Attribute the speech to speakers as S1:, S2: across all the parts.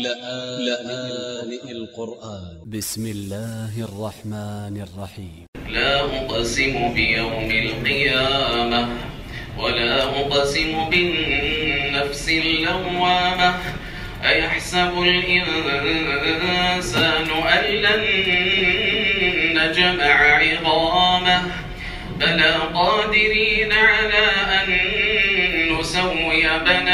S1: لآن القرآن. ب س م الله الرحمن الرحيم
S2: لا أقسم بيوم القيامة ولا أقسم بالنفس اللوامة. أيحسب الإنسان أن لن نجمع عظامه؟ بلى قادرين على أن نسوي بنانه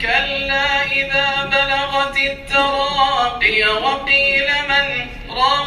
S2: كلا إذا بلغت التراقي وقيل من راق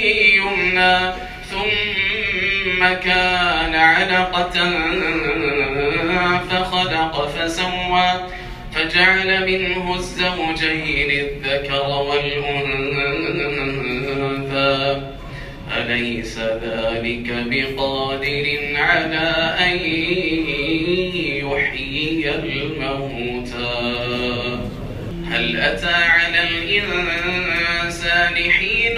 S2: ثم كان علقة فخلق فسوى فجعل منه الزوجين الذكر والأنثى. أليس ذلك بقادر على أن يحيي الموتى؟ هل أتى على الإنسان حين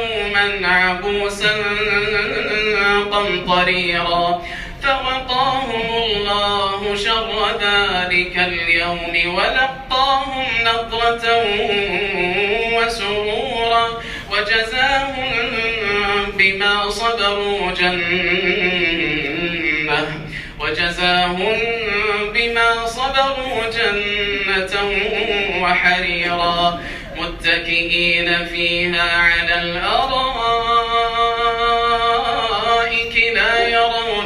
S2: عبوسا قمطريرا فوقاهم الله شر ذلك اليوم ولقاهم نضرة وسرورا وجزاهم بما صبروا جنة وجزاهم بما صبروا جنة وحريرا متكئين فيها على الأرائك